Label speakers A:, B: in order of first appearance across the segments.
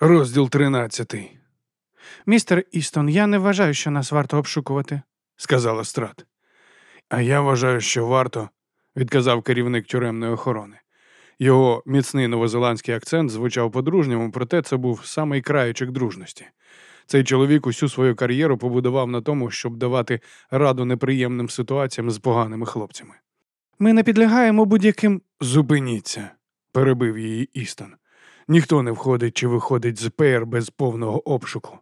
A: Розділ тринадцятий,
B: Містер Істон, я не вважаю, що нас варто обшукувати.
A: сказала страт. А я вважаю, що варто, відказав керівник тюремної охорони. Його міцний новозеландський акцент звучав по-дружньому, проте це був самий краючок дружності. Цей чоловік усю свою кар'єру побудував на тому, щоб давати раду неприємним ситуаціям з поганими хлопцями.
B: Ми не підлягаємо будь-яким.
A: Зупиніться, перебив її Істон. Ніхто не входить чи виходить з ПР без повного обшуку.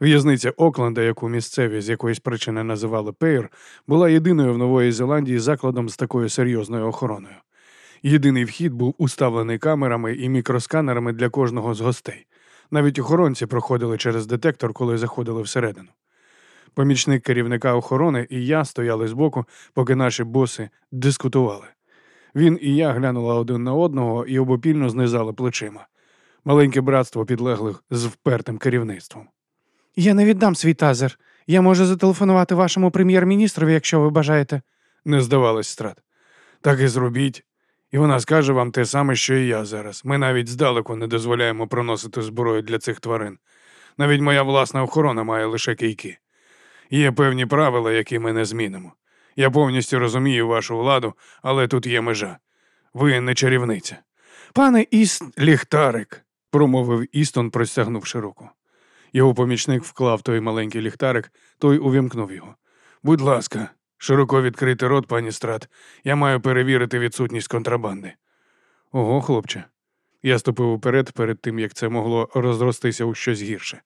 A: В'язниця Окленда, яку місцеві з якоїсь причини називали Пейр, була єдиною в Нової Зеландії закладом з такою серйозною охороною. Єдиний вхід був уставлений камерами і мікросканерами для кожного з гостей. Навіть охоронці проходили через детектор, коли заходили всередину. Помічник керівника охорони і я стояли збоку, поки наші боси дискутували. Він і я глянули один на одного і обопільно знизали плечима. Маленьке братство підлеглих з впертим керівництвом.
B: Я не віддам свій тазер. Я можу зателефонувати вашому прем'єр-міністрові, якщо ви бажаєте.
A: Не здавалось страт. Так і зробіть. І вона скаже вам те саме, що і я зараз. Ми навіть здалеку не дозволяємо проносити зброю для цих тварин. Навіть моя власна охорона має лише кийки. Є певні правила, які ми не змінимо. Я повністю розумію вашу владу, але тут є межа. Ви не чарівниця.
B: Пане Іст,
A: Ліхтарик, промовив Істон, простягнувши руку. Його помічник вклав той маленький ліхтарик, той увімкнув його. Будь ласка, широко відкрити рот, пані страт. Я маю перевірити відсутність контрабанди. Ого, хлопче. Я ступив уперед перед тим, як це могло розростися у щось гірше.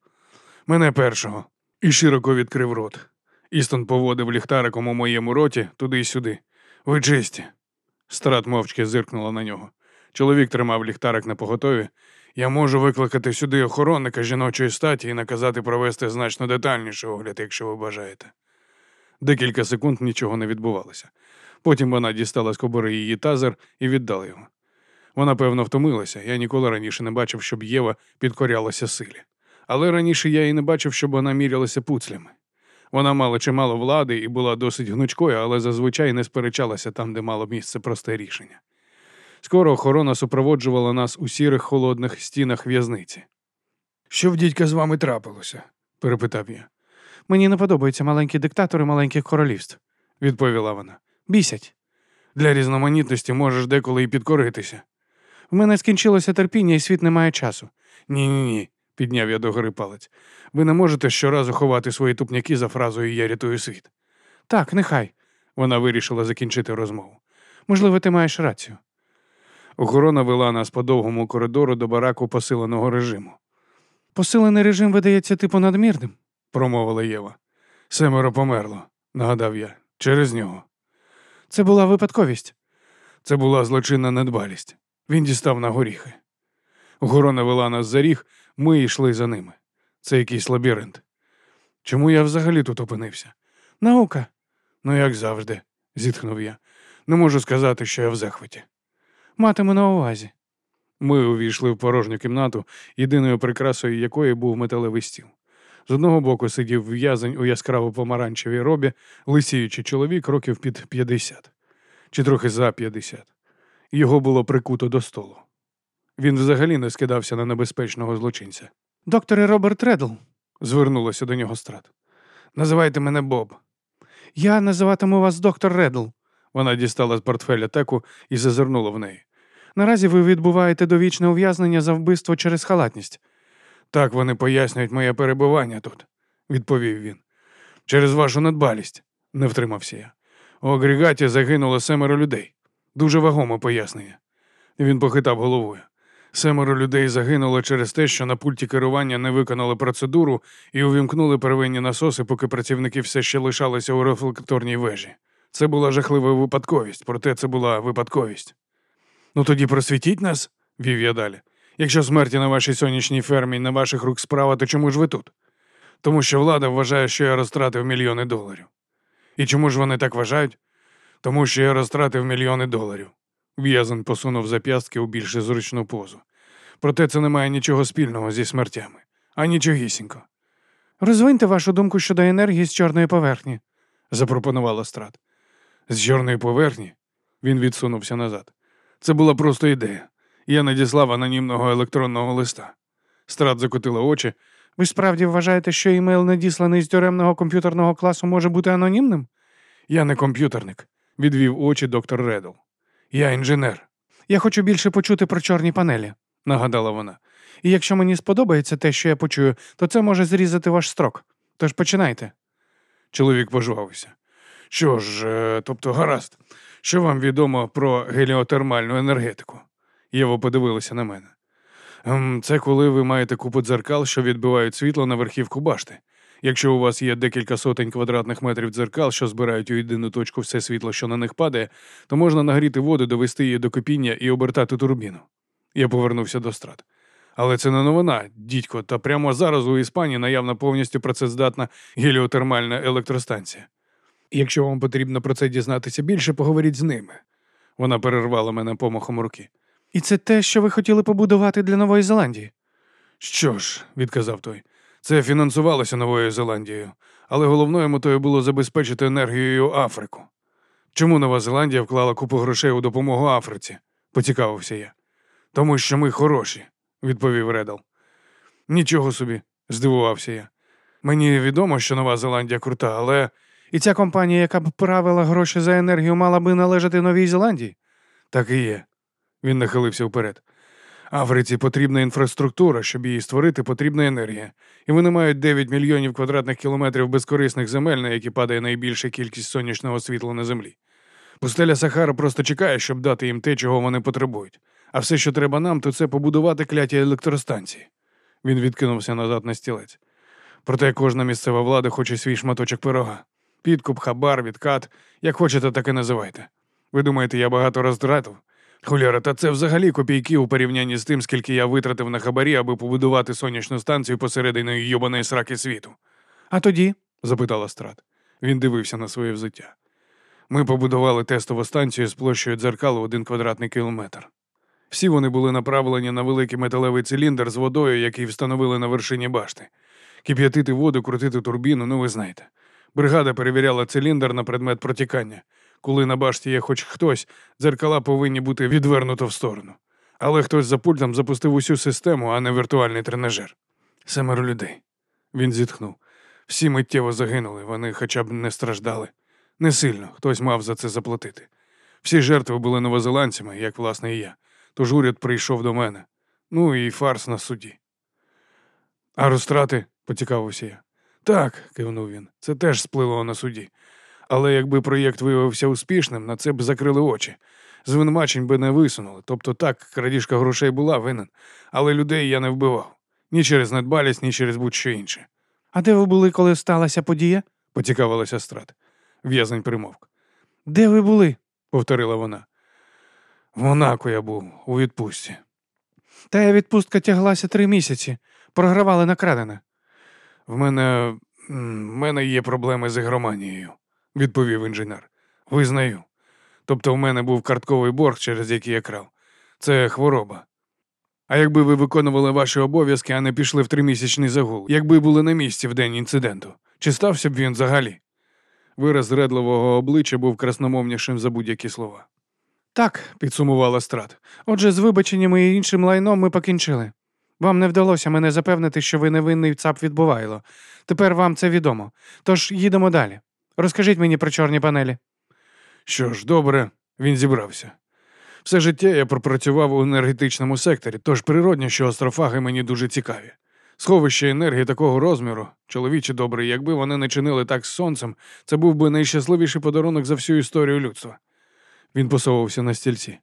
A: Мене першого. І широко відкрив рот. Істон поводив ліхтариком у моєму роті туди й сюди. Ви чисті. Страт мовчки зиркнула на нього. Чоловік тримав ліхтарик на поготові. Я можу викликати сюди охоронника жіночої статі і наказати провести значно детальніший огляд, якщо ви бажаєте. Декілька секунд нічого не відбувалося. Потім вона дістала з кобури її тазер і віддала його. Вона, певно, втомилася. Я ніколи раніше не бачив, щоб Єва підкорялася силі. Але раніше я і не бачив, щоб вона мірялася пуцлями. Вона мала чимало влади і була досить гнучкою, але зазвичай не сперечалася там, де мало місце просте рішення. Скоро охорона супроводжувала нас у сірих холодних стінах в'язниці. Що в дідька з вами трапилося? перепитав я.
B: мені не подобаються маленькі диктатори маленьких королівств,
A: відповіла вона.
B: Бісять.
A: Для різноманітності можеш деколи і підкоритися.
B: В мене скінчилося терпіння, і світ не має часу.
A: Ні, ні, ні, підняв я догори палець. Ви не можете щоразу ховати свої тупняки за фразою Я рятую світ.
B: Так, нехай.
A: Вона вирішила закінчити розмову.
B: Можливо, ти маєш рацію.
A: Охорона вела нас по довгому коридору до бараку посиленого режиму,
B: Посилений режим видається типу надмірним.
A: промовила Єва. Семеро померло, нагадав я, через нього.
B: Це була випадковість.
A: Це була злочинна недбалість. Він дістав на горіхи. Охорона вела нас за ріг, ми йшли за ними. Це якийсь лабіринт. Чому я взагалі тут опинився?
B: Наука.
A: Ну, як завжди, зітхнув я. Не можу сказати, що я в захваті.
B: Матиму на увазі.
A: Ми увійшли в порожню кімнату, єдиною прикрасою якої був металевий стіл. З одного боку сидів в'язень у яскраво помаранчевій робі, лисіючий чоловік років під 50, чи трохи за 50. Його було прикуто до столу. Він взагалі не скидався на небезпечного злочинця.
B: Докторе Роберт Редл.
A: Звернулося до нього страт. Називайте мене Боб.
B: Я називатиму вас доктор Редл.
A: Вона дістала з портфеля теку і зазирнула в неї.
B: Наразі ви відбуваєте довічне ув'язнення за вбивство через халатність.
A: Так вони пояснюють моє перебування тут, відповів він. Через вашу недбалість, не втримався я. У агрегаті загинуло семеро людей. Дуже вагоме пояснення. Він похитав головою. Семеро людей загинуло через те, що на пульті керування не виконали процедуру і увімкнули первинні насоси, поки працівники все ще лишалися у рефлекторній вежі. Це була жахлива випадковість, проте це була випадковість. Ну тоді просвітіть нас, вів я далі. Якщо смерті на вашій сонячній фермі на ваших рук справа, то чому ж ви тут? Тому що влада вважає, що я розтратив мільйони доларів. І чому ж вони так вважають? Тому що я розтратив мільйони доларів. В'язан посунув зап'ястки у більш зручну позу. Проте це не має нічого спільного зі смертями, а нічогісінько,
B: Розвиньте вашу думку щодо енергії з чорної поверхні.
A: запропонувала страт. З чорної поверхні він відсунувся назад. Це була просто ідея. Я надіслав анонімного електронного листа. Страт закотила очі.
B: Ви справді вважаєте, що імейл, надісланий з тюремного комп'ютерного класу, може бути анонімним?
A: Я не комп'ютерник, відвів очі доктор Редл. Я інженер,
B: Я хочу більше почути про чорні панелі.
A: Нагадала вона.
B: І якщо мені сподобається те, що я почую, то це може зрізати ваш строк. Тож починайте.
A: Чоловік пожвавився. Що ж, е, тобто, гаразд, що вам відомо про геліотермальну енергетику? Єва подивилася на мене. «Ем, Це коли ви маєте купу дзеркал, що відбивають світло на верхівку башти. Якщо у вас є декілька сотень квадратних метрів дзеркал, що збирають у єдину точку все світло, що на них падає, то можна нагріти воду, довести її до кипіння і обертати турбіну. Я повернувся до страт. Але це не новина, дідько, та прямо зараз у Іспанії наявна повністю працездатна геліотермальна електростанція. Якщо вам потрібно про це дізнатися більше, поговоріть з ними. Вона перервала мене помахом руки.
B: І це те, що ви хотіли побудувати для Нової Зеландії.
A: Що ж, відказав той, це фінансувалося Новою Зеландією, але головною метою було забезпечити енергією Африку. Чому Нова Зеландія вклала купу грошей у допомогу Африці? поцікавився я. Тому що ми хороші, відповів Редал. Нічого собі, здивувався я. Мені відомо, що Нова Зеландія крута, але
B: І ця компанія, яка б правила гроші за енергію, мала би належати Новій Зеландії?
A: так і є. Він нахилився вперед. Африці потрібна інфраструктура, щоб її створити, потрібна енергія. І вони мають 9 мільйонів квадратних кілометрів безкорисних земель, на які падає найбільша кількість сонячного світла на землі. Пустеля Сахара просто чекає, щоб дати їм те, чого вони потребують. А все, що треба нам, то це побудувати кляті електростанції. Він відкинувся назад на стілець. Проте кожна місцева влада хоче свій шматочок пирога. Підкуп, хабар, відкат, як хочете, так і називайте. Ви думаєте, я багато роздратив? Хуляра, та це взагалі копійки у порівнянні з тим, скільки я витратив на хабарі, аби побудувати сонячну станцію посередині йобаної сраки світу.
B: А тоді?
A: запитала страт. Він дивився на своє взуття. Ми побудували тестову станцію з площею дзеркалу один квадратний кілометр. Всі вони були направлені на великий металевий циліндр з водою, який встановили на вершині башти. Кип'ятити воду, крутити турбіну, ну ви знаєте. Бригада перевіряла циліндр на предмет протікання. Коли на башті є хоч хтось, дзеркала повинні бути відвернуто в сторону. Але хтось за пультом запустив усю систему, а не віртуальний тренажер. Семеро людей. Він зітхнув. Всі миттєво загинули, вони хоча б не страждали. Не сильно, хтось мав за це заплатити. Всі жертви були новозеландцями, як власне і я. Тож уряд прийшов до мене. Ну і фарс на суді. А розтрати, поцікавився я. Так, кивнув він, це теж сплило на суді. Але якби проєкт виявився успішним, на це б закрили очі. Звинувачень би не висунули. Тобто так, крадіжка грошей була винен, але людей я не вбивав. Ні через недбалість, ні через будь-що інше.
B: А де ви були, коли сталася подія?
A: Поцікавилася страт. В'язень примовк.
B: Де ви були?
A: повторила вона. В Монако я був у відпустці.
B: Та відпустка тяглася три місяці. Програвали на крадене.
A: В мене в мене є проблеми з ігроманією, відповів інженер. Визнаю. Тобто в мене був картковий борг, через який я крав. Це хвороба. А якби ви виконували ваші обов'язки, а не пішли в тримісячний загул, якби були на місці в день інциденту, чи стався б він взагалі? Вираз редливого обличчя був красномовнішим за будь-які слова.
B: Так,
A: Підсумувала страт.
B: отже, з вибаченнями і іншим лайном ми покінчили. Вам не вдалося мене запевнити, що ви невинний цап відбувайло. Тепер вам це відомо. Тож їдемо далі. Розкажіть мені про чорні панелі.
A: Що ж, добре, він зібрався. Все життя я пропрацював у енергетичному секторі, тож природньо, що астрофаги мені дуже цікаві. Сховище енергії такого розміру, чоловічі добрий, якби вони не чинили так з сонцем, це був би найщасливіший подарунок за всю історію людства. Він посовувався на стільці.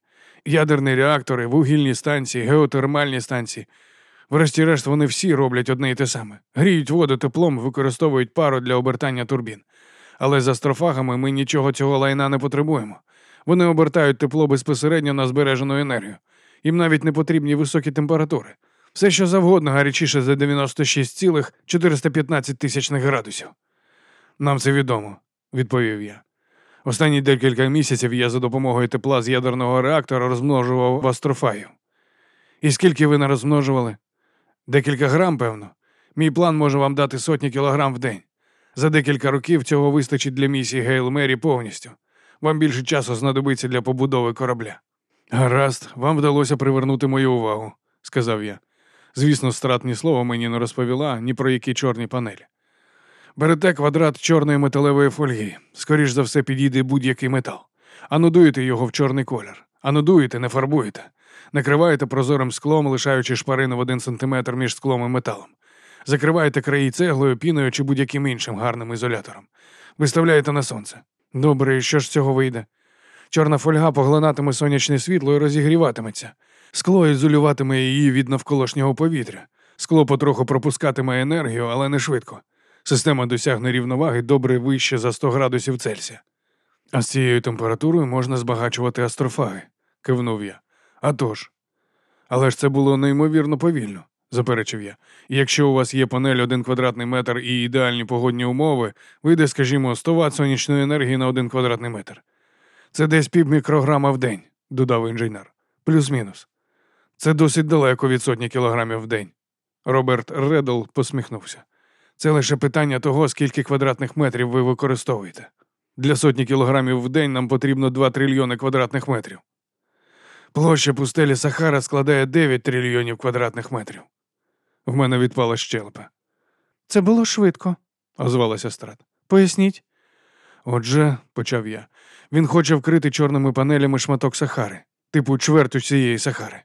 A: Ядерні реактори, вугільні станції, геотермальні станції. Врешті-решт, вони всі роблять одне і те саме: гріють воду теплом, використовують пару для обертання турбін. Але з астрофагами ми нічого цього лайна не потребуємо. Вони обертають тепло безпосередньо на збережену енергію. Їм навіть не потрібні високі температури. Все, що завгодно гарячіше за 96,415 тисячних градусів. Нам це відомо, відповів я. Останні декілька місяців я за допомогою тепла з ядерного реактора розмножував астрофагів. І скільки ви не розмножували? Декілька грам, певно. Мій план може вам дати сотні кілограм в день. За декілька років цього вистачить для місії Гейл Мері повністю. Вам більше часу знадобиться для побудови корабля. Гаразд, вам вдалося привернути мою увагу, сказав я. Звісно, страт ні слова мені не розповіла ні про які чорні панелі. Берете квадрат чорної металевої фольги. Скоріш за все, підійде будь-який метал. Анодуєте його в чорний колір. Анодуєте, не фарбуєте. Накриваєте прозорим склом, лишаючи шпарину в один сантиметр між склом і металом. Закриваєте краї цеглою, піною чи будь-яким іншим гарним ізолятором. Виставляєте на сонце. Добре, і що ж з цього вийде? Чорна фольга поглинатиме сонячне світло і розігріватиметься. Скло ізолюватиме її від навколишнього повітря. Скло потроху пропускатиме енергію, але не швидко. Система досягне рівноваги добре вище за 100 градусів Цельсія. А з цією температурою можна збагачувати астрофаги, кивнув я. «А тож». Але ж це було неймовірно повільно, заперечив я. Якщо у вас є панель один квадратний метр і ідеальні погодні умови, вийде, скажімо, 100 Вт сонячної енергії на один квадратний метр. Це десь пів мікрограма в день, додав інженер. Плюс-мінус. Це досить далеко від сотні кілограмів в день. Роберт Реддл посміхнувся. Це лише питання того, скільки квадратних метрів ви використовуєте. Для сотні кілограмів в день нам потрібно 2 трильйони квадратних метрів. Площа пустелі Сахара складає 9 трильйонів квадратних метрів. В мене відпала щелепа,
B: Це було швидко.
A: озвалася страт.
B: Поясніть.
A: Отже, почав я, він хоче вкрити чорними панелями шматок Сахари, типу чверть усієї Сахари.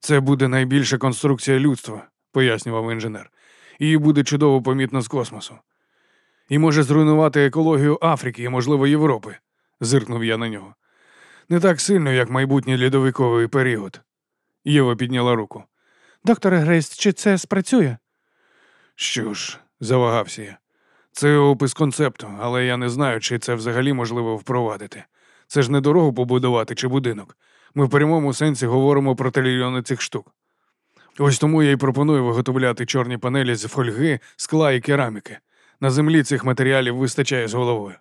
A: Це буде найбільша конструкція людства, пояснював інженер, і буде чудово помітно з космосу. І може зруйнувати екологію Африки і, можливо, Європи, зиркнув я на нього. Не так сильно, як майбутній льодовиковий період. Єва підняла руку.
B: Докторе Грейс, чи це спрацює?
A: Що ж, завагався я. Це опис концепту, але я не знаю, чи це взагалі можливо впровадити. Це ж не дорогу побудувати чи будинок. Ми в прямому сенсі говоримо про трильйони цих штук. Ось тому я й пропоную виготовляти чорні панелі з фольги, скла і кераміки. На землі цих матеріалів вистачає з головою.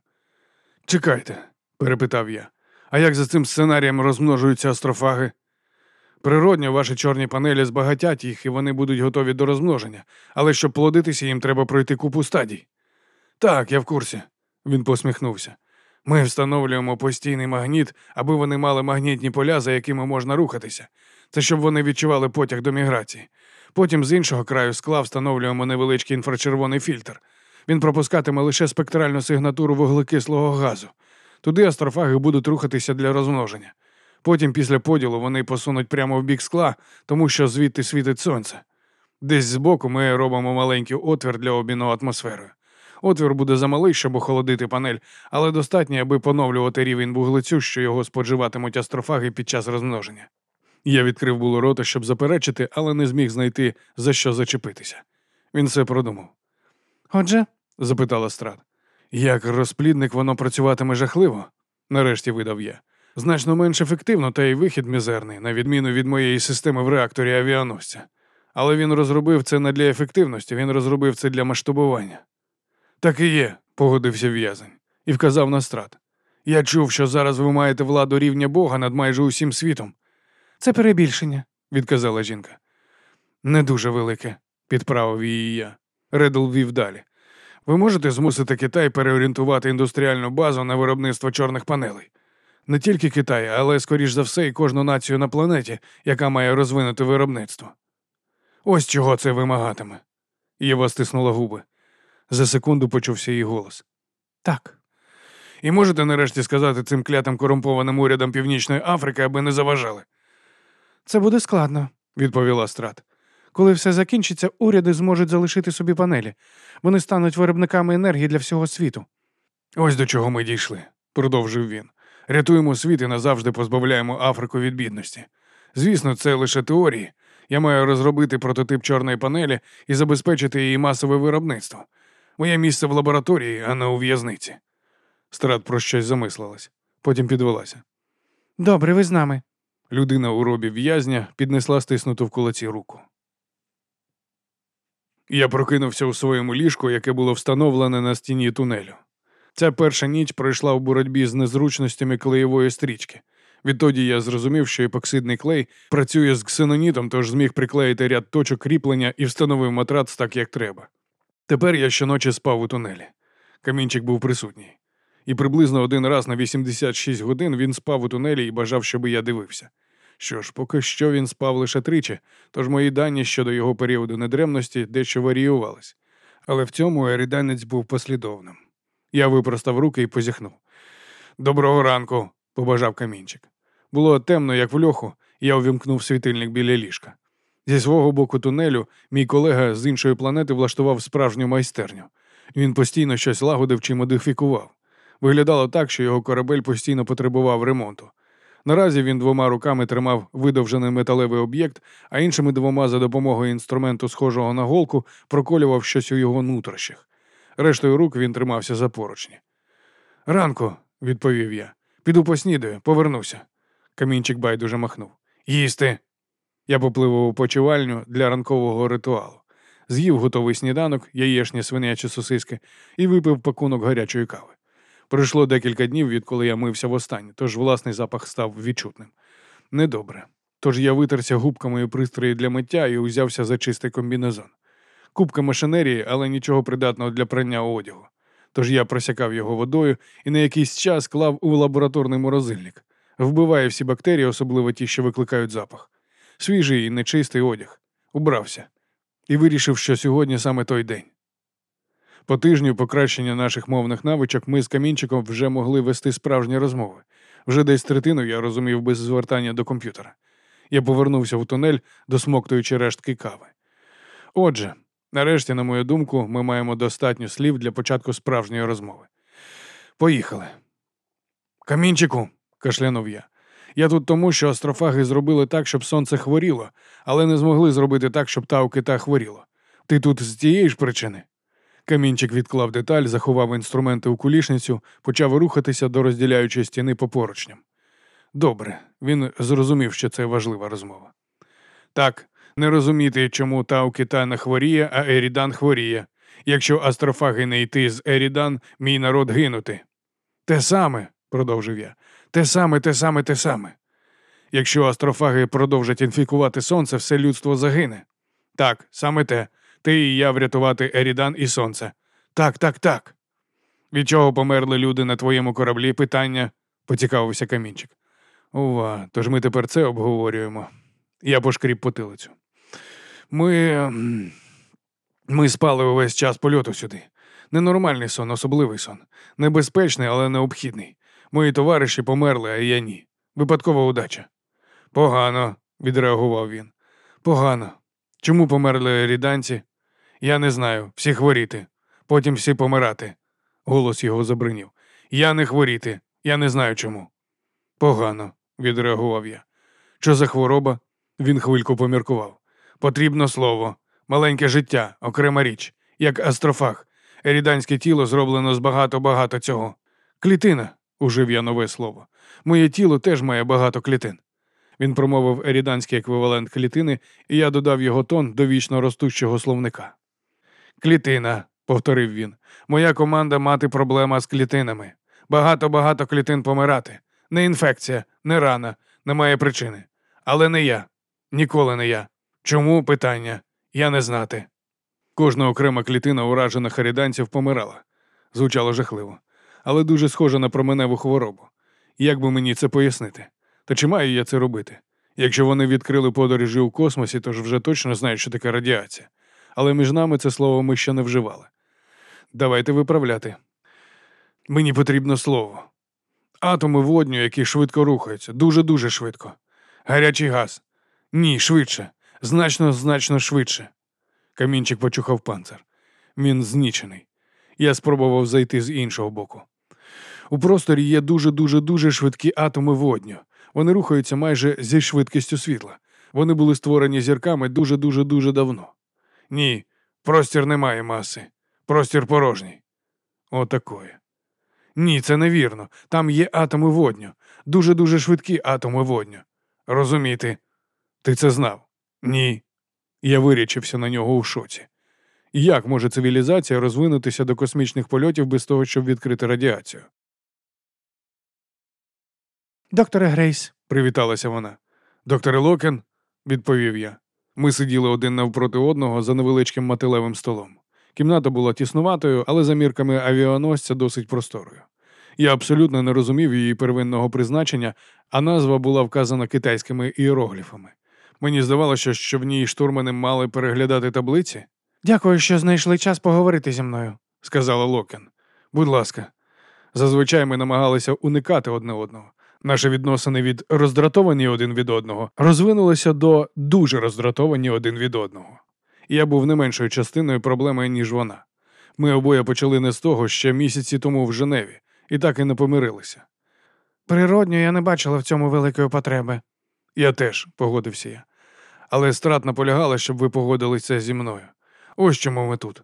A: Чекайте, перепитав я. А як за цим сценарієм розмножуються астрофаги? Природньо ваші чорні панелі збагатять їх, і вони будуть готові до розмноження, але щоб плодитися, їм треба пройти купу стадій. Так, я в курсі, він посміхнувся. Ми встановлюємо постійний магніт, аби вони мали магнітні поля, за якими можна рухатися. Це щоб вони відчували потяг до міграції. Потім з іншого краю скла встановлюємо невеличкий інфрачервоний фільтр. Він пропускатиме лише спектральну сигнатуру вуглекислого газу. Туди астрофаги будуть рухатися для розмноження. Потім, після поділу, вони посунуть прямо в бік скла, тому що звідти світить сонце. Десь збоку ми робимо маленький отвір для обміну атмосферою. Отвір буде замалий, щоб охолодити панель, але достатньо, аби поновлювати рівень вуглецю, що його споживатимуть астрофаги під час розмноження. Я відкрив було рота, щоб заперечити, але не зміг знайти, за що зачепитися. Він все продумав.
B: Отже,
A: запитала страт. Як розплідник воно працюватиме жахливо, нарешті видав я. Значно менш ефективно, та й вихід мізерний, на відміну від моєї системи в реакторі авіаносця. Але він розробив це не для ефективності, він розробив це для масштабування. Так і є, погодився в'язень і вказав на страт. Я чув, що зараз ви маєте владу рівня Бога над майже усім світом,
B: це перебільшення.
A: відказала жінка. Не дуже велике, підправив її я. Редл вів далі. Ви можете змусити Китай переорієнтувати індустріальну базу на виробництво чорних панелей. Не тільки Китай, але скоріш за все і кожну націю на планеті, яка має розвинути виробництво. Ось чого це вимагатиме. Єва стиснула губи. За секунду почувся її голос.
B: Так.
A: І можете нарешті сказати цим клятим корумпованим урядам Північної Африки, аби не заважали,
B: Це буде складно.
A: відповіла страт.
B: Коли все закінчиться, уряди зможуть залишити собі панелі. Вони стануть виробниками енергії для всього світу.
A: Ось до чого ми дійшли, продовжив він. Рятуємо світ і назавжди позбавляємо Африку від бідності. Звісно, це лише теорії. Я маю розробити прототип чорної панелі і забезпечити її масове виробництво. Моє місце в лабораторії, а не у в'язниці. Страт про щось замислилась, потім підвелася.
B: Добре, ви з нами.
A: Людина у робі в'язня піднесла стиснуту в кулаці руку. Я прокинувся у своєму ліжку, яке було встановлене на стіні тунелю. Ця перша ніч пройшла в боротьбі з незручностями клеєвої стрічки. Відтоді я зрозумів, що епоксидний клей працює з ксенонітом, тож зміг приклеїти ряд точок кріплення і встановив матрац так, як треба. Тепер я щоночі спав у тунелі. Камінчик був присутній. І приблизно один раз на 86 годин він спав у тунелі і бажав, щоб я дивився. Що ж, поки що він спав лише тричі, тож мої дані щодо його періоду недремності дещо варіювались. Але в цьому еріданець був послідовним. Я випростав руки і позіхнув. Доброго ранку, побажав камінчик. Було темно, як в льоху, і я увімкнув світильник біля ліжка. Зі свого боку тунелю мій колега з іншої планети влаштував справжню майстерню. Він постійно щось лагодив чи модифікував. Виглядало так, що його корабель постійно потребував ремонту. Наразі він двома руками тримав видовжений металевий об'єкт, а іншими двома за допомогою інструменту, схожого на голку, проколював щось у його нутрощах. Рештою рук він тримався за поручні. Ранку, відповів я. Піду поснідаю, повернуся. Камінчик байдуже махнув. Їсти. Я поплив у почивальню для ранкового ритуалу. З'їв готовий сніданок, яєшні свинячі сосиски і випив пакунок гарячої кави. Пройшло декілька днів, відколи я мився востаннє, тож власний запах став відчутним. Недобре. Тож я витерся губками і пристрої для миття і узявся за чистий комбінезон. Кубка машинерії, але нічого придатного для прання одягу. Тож я просякав його водою і на якийсь час клав у лабораторний морозильник. Вбиває всі бактерії, особливо ті, що викликають запах. Свіжий і нечистий одяг. Убрався. І вирішив, що сьогодні саме той день. По тижню покращення наших мовних навичок ми з камінчиком вже могли вести справжні розмови. Вже десь третину я розумів без звертання до комп'ютера. Я повернувся в тунель, досмоктуючи рештки кави. Отже, нарешті, на мою думку, ми маємо достатньо слів для початку справжньої розмови. Поїхали. Камінчику, кашлянув я. Я тут тому, що астрофаги зробили так, щоб сонце хворіло, але не змогли зробити так, щоб тау кита хворіло. Ти тут з тієї ж причини? Камінчик відклав деталь, заховав інструменти у кулішницю, почав рухатися до розділяючої стіни по поручням. Добре, він зрозумів, що це важлива розмова. Так, не розуміти, чому Тау Кита хворіє, а Ерідан хворіє. Якщо астрофаги не йти з Ерідан, мій народ гинути. Те саме, продовжив я, те саме, те саме, те саме. Якщо астрофаги продовжать інфікувати сонце, все людство загине. Так, саме те. Ти і я врятувати Ерідан і сонце. Так, так, так. Від чого померли люди на твоєму кораблі? Питання, поцікавився камінчик. Ува, тож ми тепер це обговорюємо. Я пошкріб потилицю. Ми. Ми спали увесь час польоту сюди. Ненормальний сон, особливий сон. Небезпечний, але необхідний. Мої товариші померли, а я ні. Випадкова удача. Погано, відреагував він. Погано. Чому померли ріданці? Я не знаю. Всі хворіти. Потім всі помирати. Голос його забринів. Я не хворіти. Я не знаю чому. Погано, відреагував я. Що за хвороба? Він хвильку поміркував. Потрібно слово, маленьке життя, окрема річ, як астрофаг. Еріданське тіло зроблено з багато-багато цього. Клітина, ужив я нове слово. Моє тіло теж має багато клітин. Він промовив еріданський еквівалент клітини, і я додав його тон до вічно ростущого словника. Клітина, повторив він. Моя команда мати проблема з клітинами. Багато-багато клітин помирати. Не інфекція, не рана, немає причини. Але не я. Ніколи не я. Чому питання? Я не знати. Кожна окрема клітина уражених еріданців помирала. Звучало жахливо, але дуже схоже на променеву хворобу. Як би мені це пояснити? Та чи маю я це робити? Якщо вони відкрили подорожі у космосі, то ж вже точно знають, що таке радіація. Але між нами це слово ми ще не вживали. Давайте виправляти. Мені потрібно слово. Атоми водню, які швидко рухаються, дуже-дуже швидко. Гарячий газ. Ні, швидше. Значно, значно швидше. Камінчик почухав панцир. Він знічений. Я спробував зайти з іншого боку. У просторі є дуже-дуже дуже швидкі атоми водню. Вони рухаються майже зі швидкістю світла. Вони були створені зірками дуже-дуже дуже давно. Ні, простір не має маси. Простір порожній. Отакої. Ні, це невірно. Там є атоми водню. Дуже-дуже швидкі атоми водню. Розуміти? Ти це знав? Ні. Я вирічився на нього у шоці. Як може цивілізація розвинутися до космічних польотів без того, щоб відкрити радіацію?
B: Докторе Грейс,
A: Привіталася вона. Докторе Локен, відповів я. Ми сиділи один навпроти одного за невеличким металевим столом. Кімната була тіснуватою, але за мірками авіаносця досить просторою. Я абсолютно не розумів її первинного призначення, а назва була вказана китайськими іерогліфами. Мені здавалося, що в ній штурмани мали переглядати таблиці,
B: Дякую, що знайшли час поговорити зі мною.
A: сказала Локен. Будь ласка. Зазвичай ми намагалися уникати одне одного. Наші відносини від роздратовані один від одного розвинулися до дуже роздратовані один від одного. Я був не меншою частиною проблеми, ніж вона. Ми обоє почали не з того ще місяці тому в Женеві, і так і не помирилися.
B: Природньо, я не бачила в цьому великої потреби.
A: Я теж, погодився я. Але страт наполягала, щоб ви погодилися зі мною. Ось чому ми тут.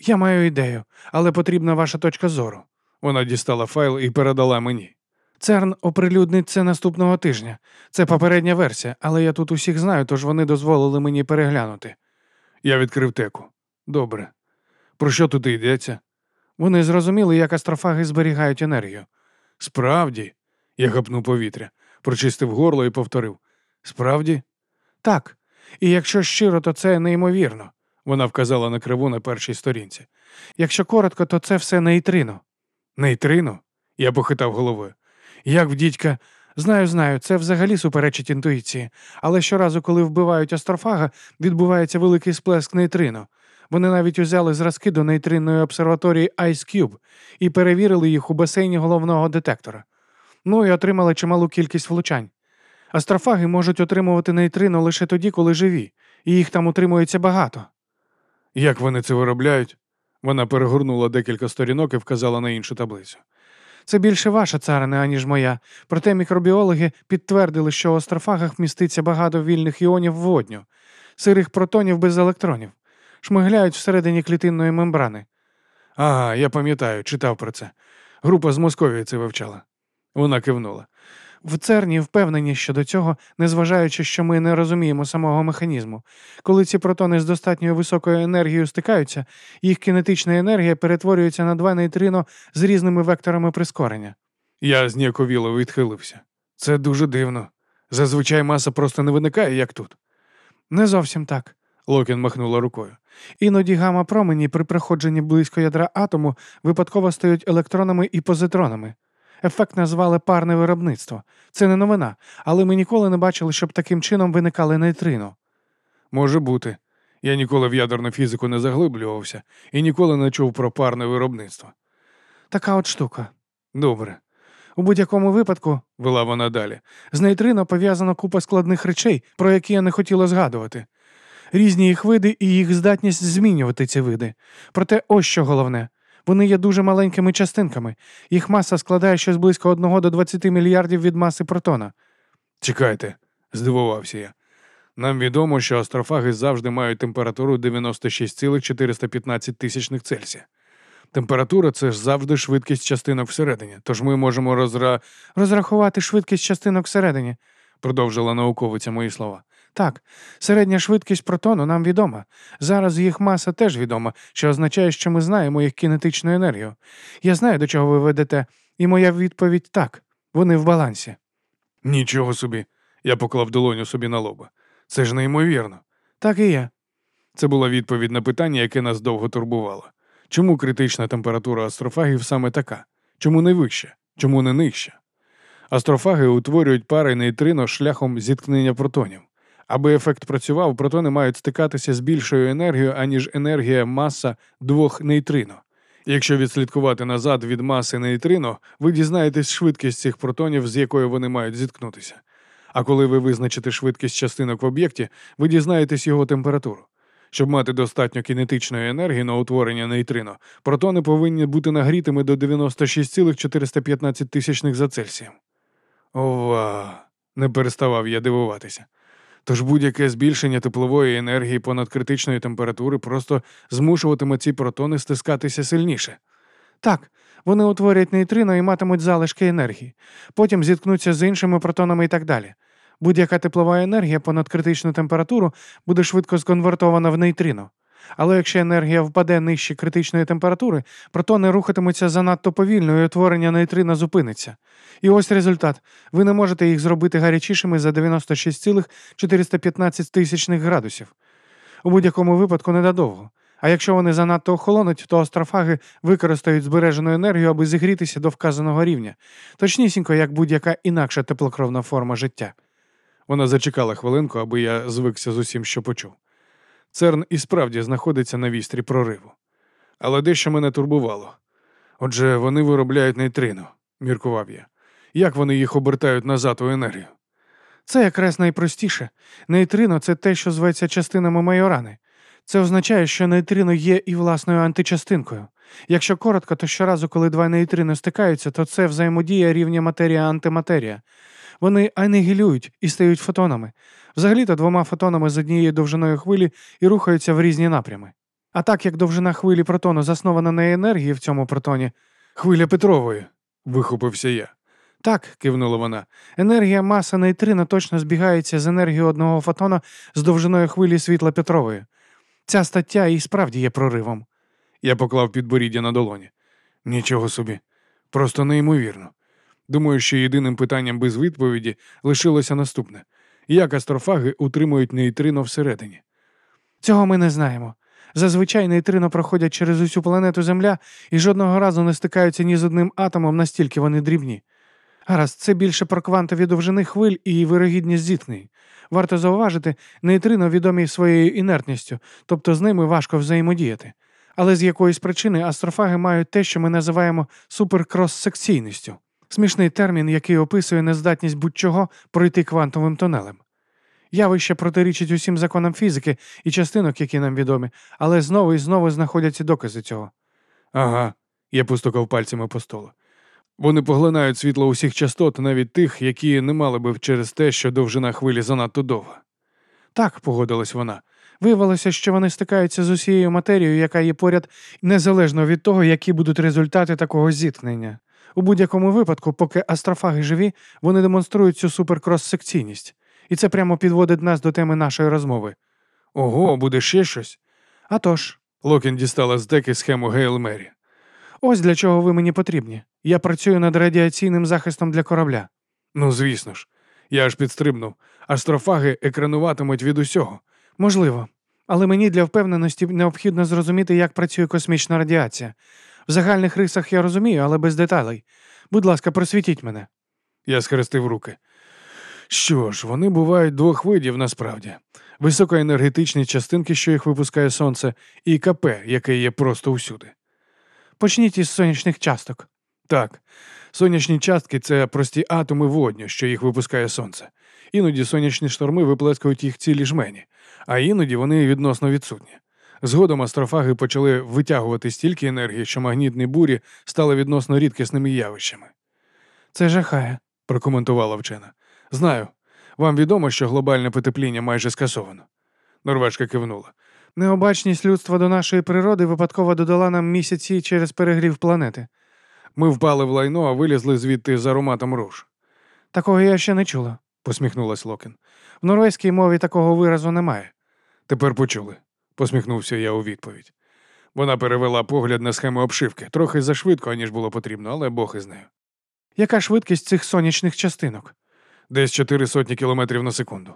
B: Я маю ідею, але потрібна ваша точка зору.
A: Вона дістала файл і передала мені.
B: Церн оприлюднить це наступного тижня. Це попередня версія, але я тут усіх знаю, тож вони дозволили мені переглянути.
A: Я відкрив теку. Добре. Про що тут йдеться?
B: Вони зрозуміли, як астрофаги зберігають енергію.
A: Справді, я гапнув повітря, прочистив горло і повторив. Справді?
B: Так. І якщо щиро, то це неймовірно.
A: Вона вказала на криву на першій сторінці.
B: Якщо коротко, то це все нейтрино.
A: Нейтрино? Я похитав головою.
B: Як в дідька, знаю, знаю, це взагалі суперечить інтуїції, але щоразу, коли вбивають астрофага, відбувається великий сплеск нейтрино. Вони навіть узяли зразки до нейтринної обсерваторії Ice Cube і перевірили їх у басейні головного детектора. Ну і отримали чималу кількість влучань. Астрофаги можуть отримувати нейтрино лише тоді, коли живі, і їх там утримується багато.
A: Як вони це виробляють? Вона перегорнула декілька сторінок і вказала на іншу таблицю.
B: Це більше ваша царина, аніж моя. Проте мікробіологи підтвердили, що у астрофагах міститься багато вільних іонів водню, сирих протонів без електронів, шмигляють всередині клітинної мембрани.
A: Ага, я пам'ятаю, читав про це. Група з Московії це вивчала. Вона кивнула.
B: В церні впевнені щодо цього, незважаючи, що ми не розуміємо самого механізму. Коли ці протони з достатньою високою енергією стикаються, їх кінетична енергія перетворюється на два нейтрино з різними векторами прискорення.
A: Я зніяковіло відхилився. Це дуже дивно. Зазвичай маса просто не виникає, як тут.
B: Не зовсім так.
A: Локін махнула рукою.
B: Іноді гамма-промені при проходженні близько ядра атому випадково стають електронами і позитронами. Ефект назвали парне виробництво. Це не новина, але ми ніколи не бачили, щоб таким чином виникали нейтрино.
A: Може бути. Я ніколи в ядерну фізику не заглиблювався і ніколи не чув про парне виробництво.
B: Така от штука.
A: Добре,
B: У будь-якому випадку,
A: вела вона далі.
B: з нейтрино пов'язана купа складних речей, про які я не хотіла згадувати. Різні їх види і їх здатність змінювати ці види. Проте ось що головне. Вони є дуже маленькими частинками. Їх маса складає щось близько 1 до 20 мільярдів від маси протона.
A: Чекайте, здивувався я. Нам відомо, що астрофаги завжди мають температуру 96,415 тисячних Цельсія. Температура це ж завжди швидкість частинок всередині, тож ми можемо розра...
B: Розрахувати швидкість частинок всередині.
A: продовжила науковиця мої слова.
B: Так, середня швидкість протону нам відома. Зараз їх маса теж відома, що означає, що ми знаємо їх кінетичну енергію. Я знаю, до чого ви ведете, і моя відповідь так. Вони в балансі.
A: Нічого собі. Я поклав долоню собі на лоба. Це ж неймовірно.
B: Так і є.
A: Це була відповідь на питання, яке нас довго турбувало. Чому критична температура астрофагів саме така? Чому не вища? Чому не нижча? Астрофаги утворюють пари нейтрино шляхом зіткнення протонів. Аби ефект працював, протони мають стикатися з більшою енергією, аніж енергія маса двох нейтрино. Якщо відслідкувати назад від маси нейтрино, ви дізнаєтесь швидкість цих протонів, з якою вони мають зіткнутися. А коли ви визначите швидкість частинок в об'єкті, ви дізнаєтесь його температуру. Щоб мати достатньо кінетичної енергії на утворення нейтрино, протони повинні бути нагрітими до 96,415 тисячних за Цельсієм. Ова! не переставав я дивуватися. Тож будь-яке збільшення теплової енергії понад критичної температури просто змушуватиме ці протони стискатися сильніше.
B: Так, вони утворять нейтрино і матимуть залишки енергії. Потім зіткнуться з іншими протонами і так далі. Будь-яка теплова енергія понад критичну температуру буде швидко сконвертована в нейтрино. Але якщо енергія впаде нижче критичної температури, протони рухатимуться занадто повільно і утворення нейтрино зупиниться. І ось результат. Ви не можете їх зробити гарячішими за 96,415 тисячних градусів. У будь-якому випадку недодовго. А якщо вони занадто охолонуть, то астрофаги використають збережену енергію, аби зігрітися до вказаного рівня, точнісінько, як будь-яка інакша теплокровна форма життя.
A: Вона зачекала хвилинку, аби я звикся з усім, що почув. Церн і справді знаходиться на вістрі прориву. Але дещо мене турбувало. Отже, вони виробляють нейтрино, міркував я. Як вони їх обертають назад у енергію?
B: Це якраз найпростіше. Нейтрино це те, що зветься частинами майорани. Це означає, що нейтрино є і власною античастинкою. Якщо коротко, то щоразу, коли два нейтрино стикаються, то це взаємодія рівня матерія-антиматерія. Вони анігілюють і стають фотонами. Взагалі-то двома фотонами з однієї довжиною хвилі і рухаються в різні напрями. А так як довжина хвилі протону заснована на енергії в цьому протоні,
A: Хвиля Петрової, вихопився я.
B: так, кивнула вона, енергія маса нейтрино точно збігається з енергією одного фотона з довжиною хвилі світла Петрової. Ця стаття і справді є проривом.
A: Я поклав підборіддя на долоні. Нічого собі. Просто неймовірно. Думаю, що єдиним питанням без відповіді лишилося наступне: як астрофаги утримують нейтрино всередині?
B: Цього ми не знаємо. Зазвичай нейтрино проходять через усю планету Земля і жодного разу не стикаються ні з одним атомом, настільки вони дрібні. Гаразд, це більше про квантові довжини хвиль і вирогідність зіткнень. Варто зауважити, нейтрино відомі своєю інертністю, тобто з ними важко взаємодіяти. Але з якоїсь причини астрофаги мають те, що ми називаємо суперкрос-секційністю. Смішний термін, який описує нездатність будь-чого пройти квантовим тунелем. Явище протирічить усім законам фізики і частинок, які нам відомі, але знову і знову знаходяться докази цього.
A: Ага, я постукав пальцями по столу. Вони поглинають світло усіх частот, навіть тих, які не мали би через те, що довжина хвилі занадто довга.
B: Так, погодилась вона. Виявилося, що вони стикаються з усією матерією, яка є поряд, незалежно від того, які будуть результати такого зіткнення. У будь-якому випадку, поки астрофаги живі, вони демонструють цю суперкрос-секційність. І це прямо підводить нас до теми нашої розмови.
A: Ого, буде ще щось.
B: А тож,
A: Локін дістала з деки схему Гейл Мері.
B: ось для чого ви мені потрібні. Я працюю над радіаційним захистом для корабля.
A: Ну, звісно ж, я аж підстрибнув. Астрофаги екрануватимуть від усього.
B: Можливо. Але мені для впевненості необхідно зрозуміти, як працює космічна радіація. В загальних рисах я розумію, але без деталей. Будь ласка, просвітіть мене.
A: Я схрестив руки. Що ж, вони бувають двох видів насправді: високоенергетичні частинки, що їх випускає сонце, і КП, яке є просто усюди.
B: Почніть із сонячних часток.
A: Так, сонячні частки це прості атоми водню, що їх випускає сонце. Іноді сонячні шторми виплескують їх цілі жмені, а іноді вони відносно відсутні. Згодом астрофаги почали витягувати стільки енергії, що магнітні бурі стали відносно рідкісними явищами.
B: Це жахає.
A: прокоментувала вчена. Знаю. Вам відомо, що глобальне потепління майже скасовано. Норвежка кивнула.
B: Необачність людства до нашої природи випадково додала нам місяці через перегрів планети.
A: Ми впали в лайно, а вилізли звідти з ароматом руж,
B: Такого я ще не чула.
A: посміхнулась Локін.
B: В норвезькій мові такого виразу немає.
A: Тепер почули, посміхнувся я у відповідь. Вона перевела погляд на схему обшивки, трохи зашвидко, аніж було потрібно, але Бог із нею.
B: Яка швидкість цих сонячних частинок?
A: Десь чотири сотні кілометрів на секунду.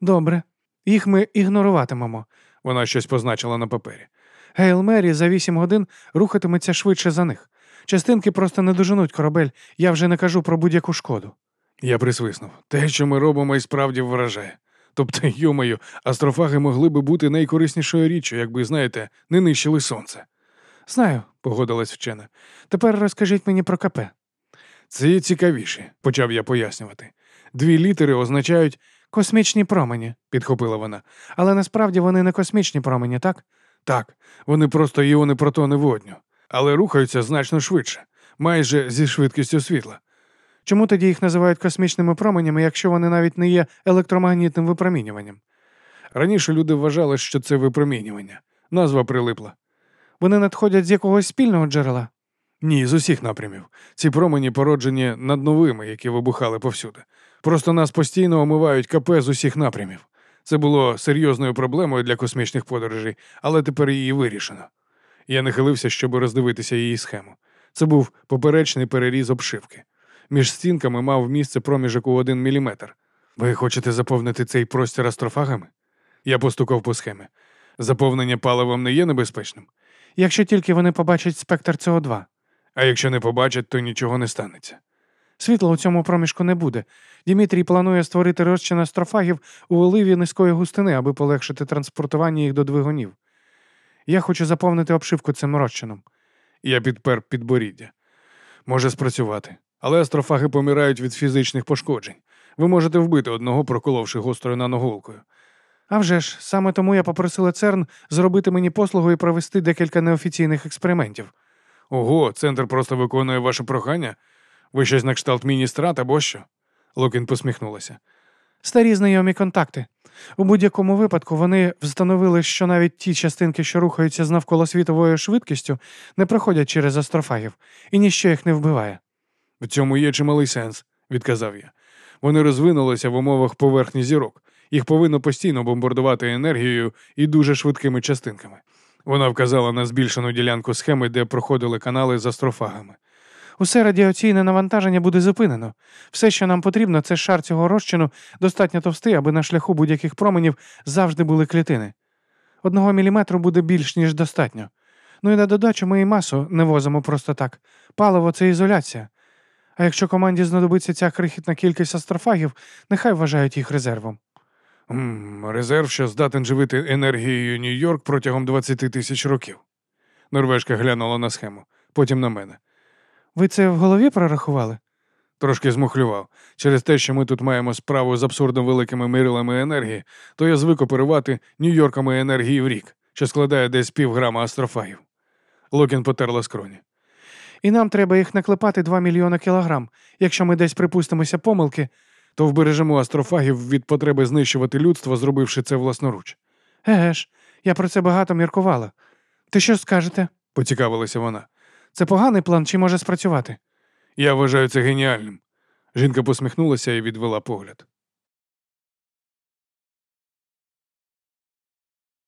B: Добре. Їх ми ігноруватимемо.
A: Вона щось позначила на папері.
B: Гейл Мері за вісім годин рухатиметься швидше за них. Частинки просто не доженуть корабель, я вже не кажу про будь-яку шкоду.
A: Я присвиснув. Те, що ми робимо, і справді вражає. Тобто, йомаю, астрофаги могли би бути найкориснішою річчю, якби, знаєте, не нищили сонце.
B: Знаю,
A: Погодилась вчена.
B: тепер розкажіть мені про КП.
A: Це цікавіше, почав я пояснювати. Дві літери означають,
B: Космічні промені,
A: підхопила вона.
B: але насправді вони не космічні промені, так?
A: Так, вони просто іони протони водню, але рухаються значно швидше, майже зі швидкістю світла.
B: Чому тоді їх називають космічними променями, якщо вони навіть не є електромагнітним випромінюванням?
A: Раніше люди вважали, що це випромінювання. Назва прилипла.
B: Вони надходять з якогось спільного джерела.
A: Ні, з усіх напрямів. Ці промені породжені над новими, які вибухали повсюди. Просто нас постійно омивають КП з усіх напрямів. Це було серйозною проблемою для космічних подорожей, але тепер її вирішено. Я нахилився, щоб роздивитися її схему. Це був поперечний переріз обшивки. Між стінками мав місце проміжок у один міліметр. Ви хочете заповнити цей простір астрофагами? Я постукав по схемі. Заповнення паливом не є небезпечним.
B: Якщо тільки вони побачать спектр СО2.
A: А якщо не побачать, то нічого не станеться.
B: Світла у цьому проміжку не буде. Дімітрій планує створити розчин астрофагів у оливі низької густини, аби полегшити транспортування їх до двигунів. Я хочу заповнити обшивку цим розчином.
A: Я підпер підборіддя. Може спрацювати. Але астрофаги помирають від фізичних пошкоджень. Ви можете вбити одного, проколовши гострою наноголкою.
B: А вже ж, саме тому я попросила ЦЕРН зробити мені послугу і провести декілька неофіційних експериментів.
A: Ого, центр просто виконує ваше прохання? Ви щось на кшталт міністрат або що? Локін посміхнулася.
B: Старі знайомі контакти. У будь-якому випадку вони встановили, що навіть ті частинки, що рухаються з навколосвітовою швидкістю, не проходять через астрофагів, і ніщо їх не вбиває.
A: В цьому є чималий сенс, відказав я. Вони розвинулися в умовах поверхні зірок. Їх повинно постійно бомбардувати енергією і дуже швидкими частинками. Вона вказала на збільшену ділянку схеми, де проходили канали з астрофагами.
B: Усе радіаційне навантаження буде зупинено. Все, що нам потрібно, це шар цього розчину достатньо товстий, аби на шляху будь-яких променів завжди були клітини. Одного міліметру буде більш ніж достатньо. Ну і на додачу ми і масу не возимо просто так. Паливо це ізоляція. А якщо команді знадобиться ця крихітна кількість астрофагів, нехай вважають їх резервом.
A: М, резерв, що здатен живити енергією Нью-Йорк протягом 20 тисяч років. Норвежка глянула на схему, потім на мене.
B: Ви це в голові прорахували?
A: Трошки змухлював. Через те, що ми тут маємо справу з абсурдно великими мирилами енергії, то я звик оперувати Нью-Йорками енергії в рік, що складає десь півграма астрофагів. Локін потерла скроні.
B: І нам треба їх наклепати 2 мільйони кілограм. Якщо ми десь припустимося помилки,
A: То вбережемо астрофагів від потреби знищувати людство, зробивши це власноруч.
B: еге ж, я про це багато міркувала. Ти що скажете?
A: Поцікавилася вона.
B: Це поганий план чи може спрацювати?
A: Я вважаю це геніальним. Жінка посміхнулася і відвела погляд.